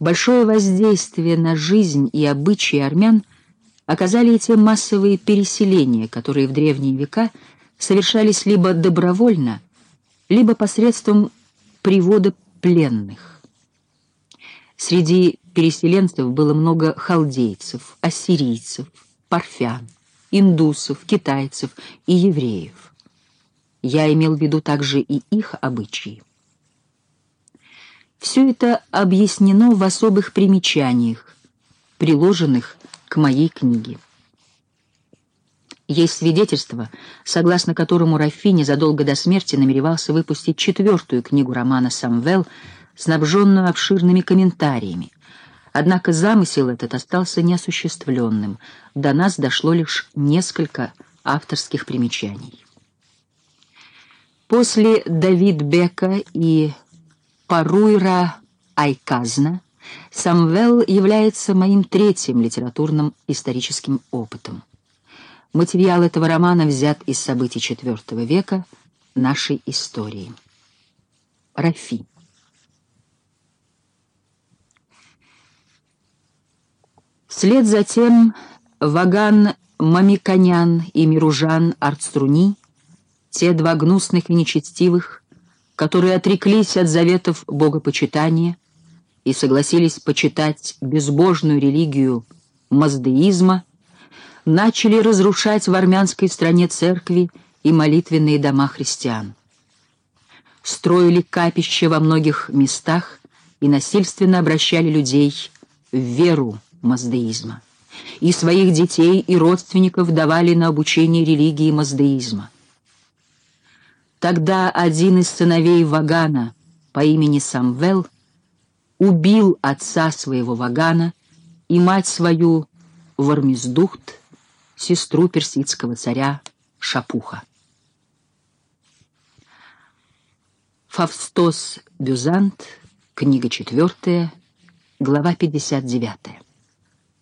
Большое воздействие на жизнь и обычаи армян оказали и те массовые переселения, которые в древние века совершались либо добровольно, либо посредством привода пленных. Среди переселенцев было много халдейцев, ассирийцев, парфян, индусов, китайцев и евреев. Я имел в виду также и их обычаи. Все это объяснено в особых примечаниях, приложенных к моей книге. Есть свидетельство, согласно которому Рафи незадолго до смерти намеревался выпустить четвертую книгу романа «Самвел», снабженную обширными комментариями. Однако замысел этот остался неосуществленным. До нас дошло лишь несколько авторских примечаний. После Давид Бека и Паруйра Айказна Самвел является моим третьим литературным историческим опытом. Материал этого романа взят из событий IV века нашей истории. Рафи. Вслед за тем Ваган Мамиконян и Миружан Арцтруни, те два гнусных и нечестивых, которые отреклись от заветов богопочитания и согласились почитать безбожную религию маздеизма, начали разрушать в армянской стране церкви и молитвенные дома христиан. Строили капища во многих местах и насильственно обращали людей в веру маздеизма. И своих детей и родственников давали на обучение религии маздеизма. Тогда один из сыновей Вагана по имени Самвел убил отца своего Вагана и мать свою Вармездухт, сестру персидского царя Шапуха. Фавстос Бюзант, книга четвертая, глава 59.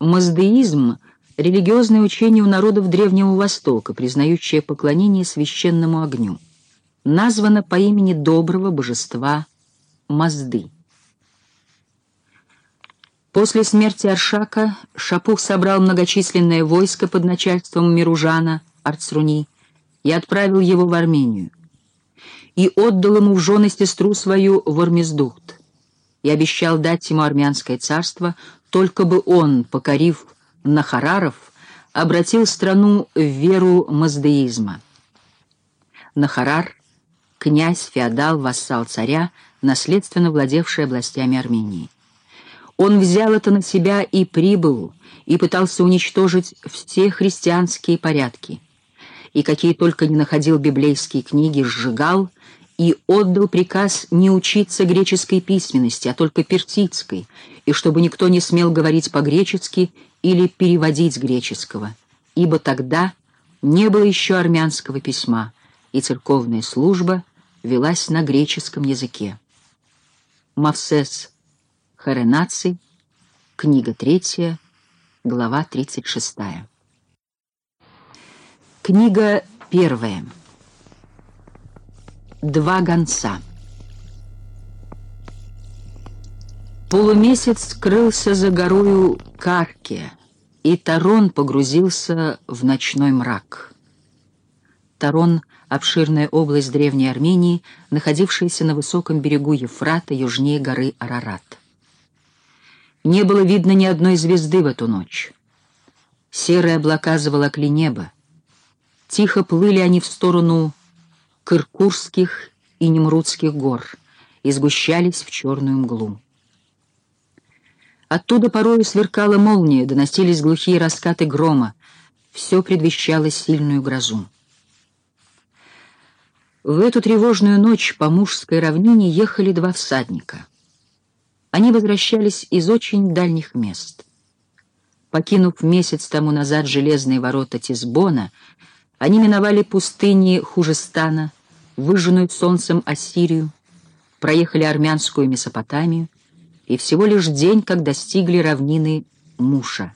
Маздеизм — религиозное учение у народов Древнего Востока, признающее поклонение священному огню названа по имени доброго божества Мазды. После смерти Аршака Шапух собрал многочисленное войско под начальством Миружана Арцруни и отправил его в Армению. И отдал ему в жены сестру свою Вармездухт и обещал дать ему армянское царство, только бы он, покорив Нахараров, обратил страну в веру маздеизма. Нахарар князь, феодал, вассал царя, наследственно владевший областями Армении. Он взял это на себя и прибыл, и пытался уничтожить все христианские порядки, и какие только не находил библейские книги, сжигал и отдал приказ не учиться греческой письменности, а только персидской, и чтобы никто не смел говорить по-гречески или переводить с греческого, ибо тогда не было еще армянского письма, и церковная служба велась на греческом языке. Мавсес Харенаций, книга третья, глава 36. Книга первая. Два гонца. Полумесяц скрылся за горою Карке, и Тарон погрузился в ночной мрак. Тарон — обширная область Древней Армении, находившаяся на высоком берегу Ефрата, южнее горы Арарат. Не было видно ни одной звезды в эту ночь. Серые облака заволокли небо. Тихо плыли они в сторону Кыркурских и Немрудских гор и сгущались в черную мглу. Оттуда порою сверкала молния, доносились глухие раскаты грома. Все предвещало сильную грозу. В эту тревожную ночь по Мужской равнине ехали два всадника. Они возвращались из очень дальних мест. Покинув месяц тому назад железные ворота Тисбона, они миновали пустыни Хужестана, выжженную солнцем Ассирию, проехали армянскую Месопотамию и всего лишь день, как достигли равнины Муша.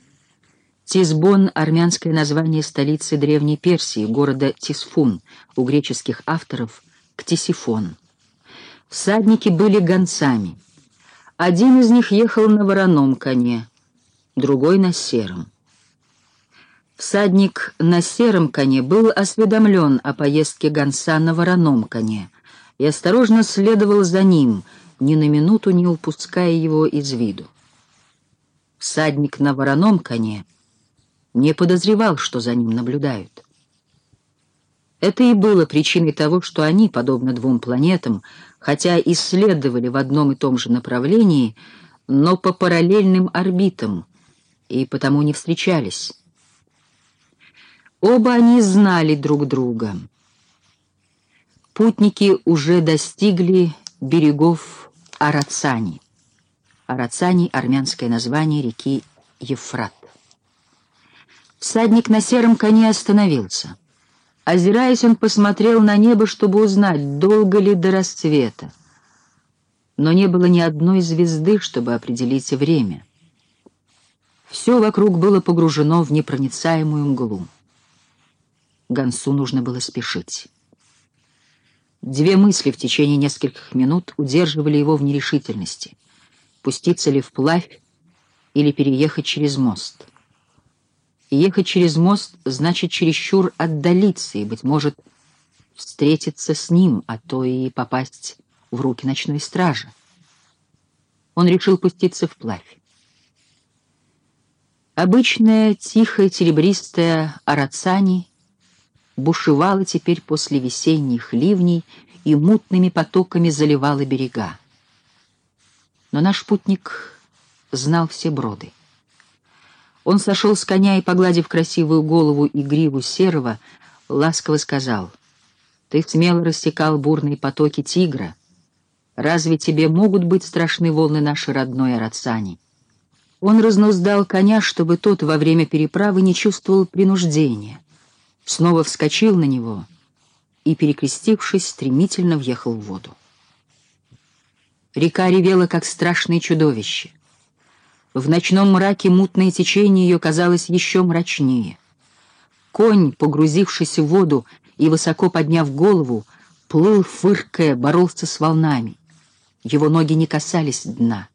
Тисбон — армянское название столицы Древней Персии, города Тисфун, у греческих авторов — Ктисифон. Всадники были гонцами, Один из них ехал на вороном коне, другой — на сером. Всадник на сером коне был осведомлен о поездке гонца на вороном коне и осторожно следовал за ним, ни на минуту не упуская его из виду. Всадник на вороном коне не подозревал, что за ним наблюдают. Это и было причиной того, что они, подобно двум планетам, хотя исследовали в одном и том же направлении, но по параллельным орбитам, и потому не встречались. Оба они знали друг друга. Путники уже достигли берегов Арацани. Арацани — армянское название реки Ефрат. Всадник на сером коне остановился. Озираясь, он посмотрел на небо, чтобы узнать, долго ли до рассвета. Но не было ни одной звезды, чтобы определить время. Все вокруг было погружено в непроницаемую мглу. Гансу нужно было спешить. Две мысли в течение нескольких минут удерживали его в нерешительности. Пуститься ли вплавь или переехать через мост. Ехать через мост значит чересчур отдалиться и, быть может, встретиться с ним, а то и попасть в руки ночной стражи. Он решил пуститься вплавь. Обычная тихая серебристая Арацани бушевала теперь после весенних ливней и мутными потоками заливала берега. Но наш путник знал все броды. Он сошел с коня и, погладив красивую голову и гриву серого, ласково сказал, «Ты смело рассекал бурные потоки тигра. Разве тебе могут быть страшны волны нашей родной Арацани?» Он разнуздал коня, чтобы тот во время переправы не чувствовал принуждения — снова вскочил на него и, перекрестившись, стремительно въехал в воду. Река ревела, как страшное чудовище. В ночном мраке мутное течение ее казалось еще мрачнее. Конь, погрузившись в воду и высоко подняв голову, плыл, фыркая, боролся с волнами. Его ноги не касались дна.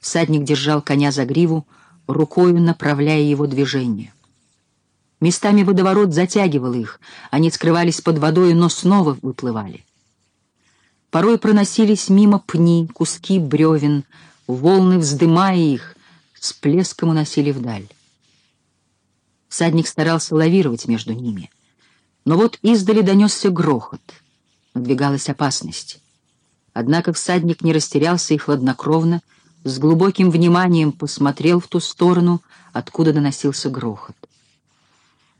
Всадник держал коня за гриву, рукою направляя его движение. Местами водоворот затягивал их, они скрывались под водой, но снова выплывали. Порой проносились мимо пни, куски бревен, волны, вздымая их, с плеском уносили вдаль. Всадник старался лавировать между ними. Но вот издали донесся грохот. Надвигалась опасность. Однако всадник не растерялся и хладнокровно, с глубоким вниманием посмотрел в ту сторону, откуда доносился грохот.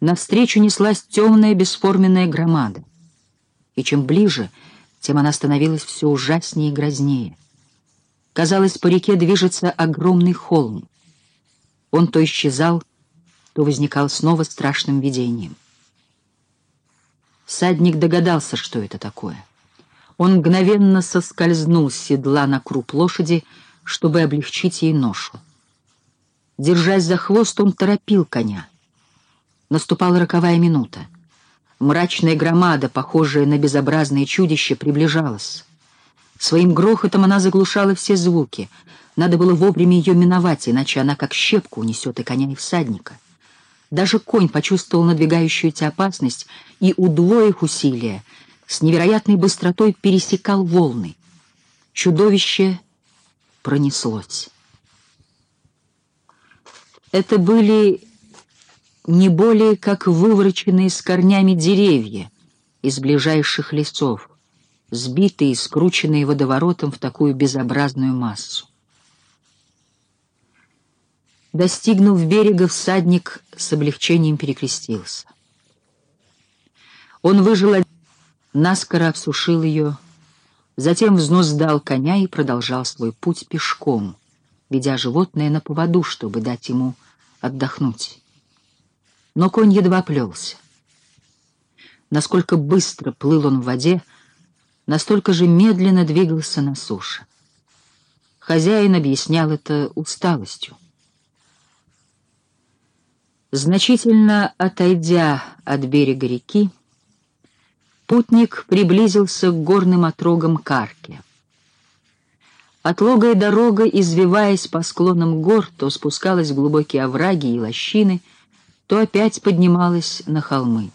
Навстречу неслась темная бесформенная громада. И чем ближе, тем она становилась все ужаснее и грознее. Казалось, по реке движется огромный холм. Он то исчезал, то возникал снова страшным видением. Садник догадался, что это такое. Он мгновенно соскользнул с седла на круп лошади, чтобы облегчить ей ношу. Держась за хвост, он торопил коня. Наступала роковая минута. Мрачная громада, похожая на безобразное чудище, приближалась. Своим грохотом она заглушала все звуки. Надо было вовремя ее миновать, иначе она как щепку унесет и коня, и всадника. Даже конь почувствовал надвигающуюся опасность и, удвоив усилия, с невероятной быстротой пересекал волны. Чудовище пронеслось. Это были не более как вывороченные с корнями деревья из ближайших лесов, сбитые и скрученные водоворотом в такую безобразную массу. Достигнув берега, всадник с облегчением перекрестился. Он выжил, наскоро обсушил ее, затем взнуздал коня и продолжал свой путь пешком, ведя животное на поводу, чтобы дать ему отдохнуть но конь едва плелся. Насколько быстро плыл он в воде, настолько же медленно двигался на суше. Хозяин объяснял это усталостью. Значительно отойдя от берега реки, путник приблизился к горным отрогам Карки. Отлогая дорога, извиваясь по склонам гор, то спускалась в глубокие овраги и лощины, то опять поднималась на холмы.